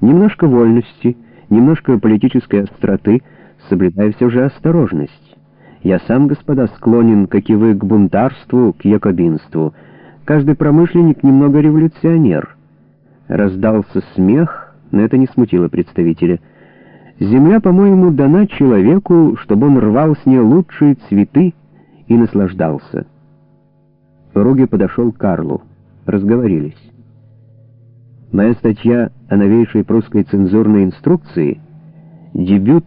Немножко вольности, немножко политической остроты, соблюдая все же осторожность. Я сам, господа, склонен, как и вы, к бунтарству, к якобинству. Каждый промышленник немного революционер. Раздался смех, но это не смутило представителя. Земля, по-моему, дана человеку, чтобы он рвал с нее лучшие цветы и наслаждался. Руги подошел к Карлу. Разговорились. Моя статья о новейшей прусской цензурной инструкции — дебют,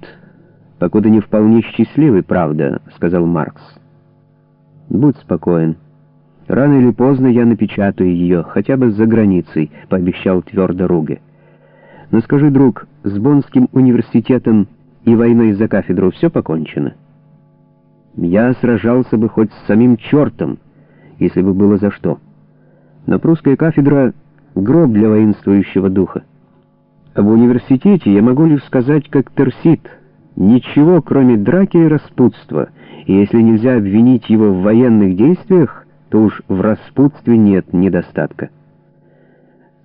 покуда не вполне счастливый, правда, — сказал Маркс. Будь спокоен. Рано или поздно я напечатаю ее, хотя бы за границей, — пообещал твердо Руге. Но скажи, друг, с Боннским университетом и войной за кафедру все покончено? Я сражался бы хоть с самим чертом, если бы было за что. Но прусская кафедра — гроб для воинствующего духа. В университете я могу лишь сказать, как Терсит, ничего, кроме драки и распутства, и если нельзя обвинить его в военных действиях, то уж в распутстве нет недостатка.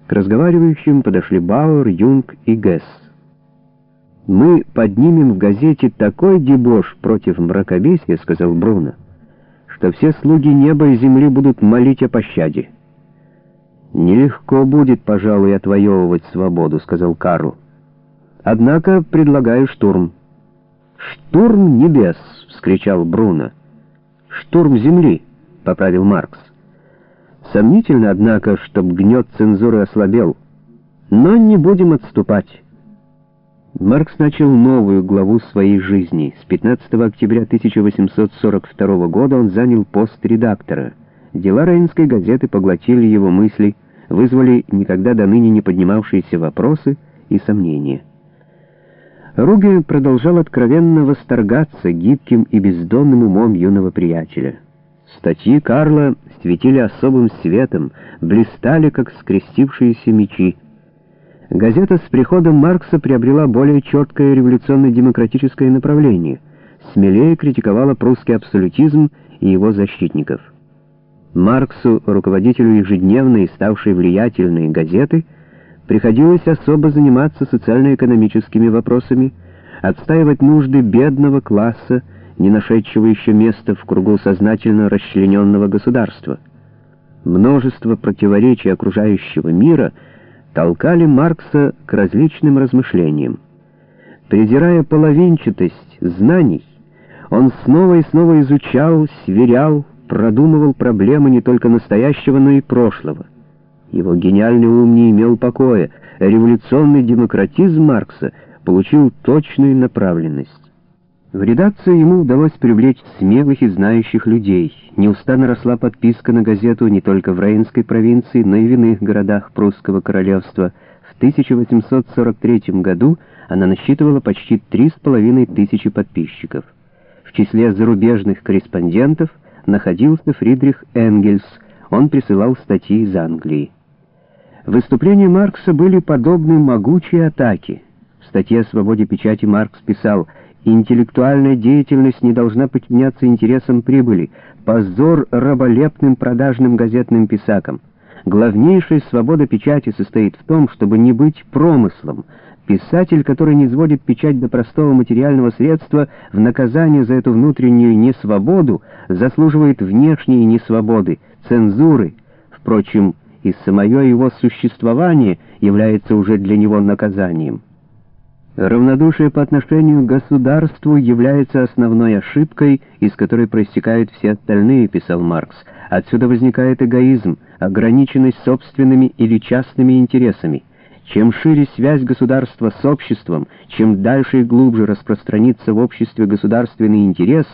К разговаривающим подошли Бауэр, Юнг и Гесс. «Мы поднимем в газете такой дебош против мракобесия», — сказал Бруно, «что все слуги неба и земли будут молить о пощаде». «Нелегко будет, пожалуй, отвоевывать свободу», — сказал Карл. «Однако предлагаю штурм». «Штурм небес!» — вскричал Бруно. «Штурм земли!» — поправил Маркс. Сомнительно, однако, чтоб гнет цензуры ослабел. Но не будем отступать. Маркс начал новую главу своей жизни. С 15 октября 1842 года он занял пост редактора. Дела Рейнской газеты поглотили его мысли, вызвали никогда до ныне не поднимавшиеся вопросы и сомнения. Руге продолжал откровенно восторгаться гибким и бездонным умом юного приятеля. Статьи Карла светили особым светом, блистали, как скрестившиеся мечи. Газета с приходом Маркса приобрела более четкое революционно-демократическое направление, смелее критиковала прусский абсолютизм и его защитников. Марксу, руководителю ежедневной ставшей влиятельной газеты, приходилось особо заниматься социально-экономическими вопросами, отстаивать нужды бедного класса, не нашедшего еще места в кругу сознательно расчлененного государства. Множество противоречий окружающего мира толкали Маркса к различным размышлениям. Презирая половинчатость знаний, он снова и снова изучал, сверял, продумывал проблемы не только настоящего, но и прошлого. Его гениальный ум не имел покоя, революционный демократизм Маркса получил точную направленность. В редакцию ему удалось привлечь смелых и знающих людей. Неустанно росла подписка на газету не только в Рейнской провинции, но и в иных городах прусского королевства. В 1843 году она насчитывала почти три с половиной тысячи подписчиков. В числе зарубежных корреспондентов находился Фридрих Энгельс, он присылал статьи из Англии. Выступления Маркса были подобны могучей атаке. В статье о свободе печати Маркс писал – Интеллектуальная деятельность не должна подчиняться интересам прибыли. Позор раболепным продажным газетным писакам. Главнейшая свобода печати состоит в том, чтобы не быть промыслом. Писатель, который не сводит печать до простого материального средства, в наказание за эту внутреннюю несвободу заслуживает внешней несвободы, цензуры. Впрочем, и самое его существование является уже для него наказанием. Равнодушие по отношению к государству является основной ошибкой, из которой проистекают все остальные, писал Маркс. Отсюда возникает эгоизм, ограниченность собственными или частными интересами. Чем шире связь государства с обществом, чем дальше и глубже распространится в обществе государственный интерес,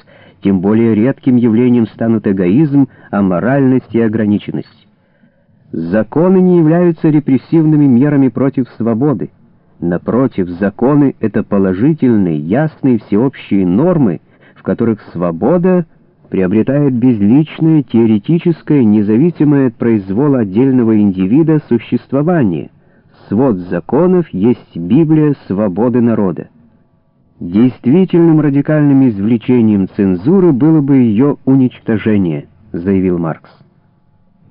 тем более редким явлением станут эгоизм, аморальность и ограниченность. Законы не являются репрессивными мерами против свободы. Напротив, законы — это положительные, ясные, всеобщие нормы, в которых свобода приобретает безличное, теоретическое, независимое от произвола отдельного индивида существование. Свод законов есть Библия свободы народа. Действительным радикальным извлечением цензуры было бы ее уничтожение, заявил Маркс.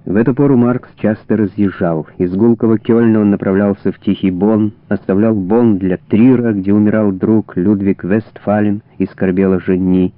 В эту пору Маркс часто разъезжал. Из гулкого Кёльна он направлялся в Тихий Бонн, оставлял Бонн для Трира, где умирал друг Людвиг Вестфален и скорбела Женни.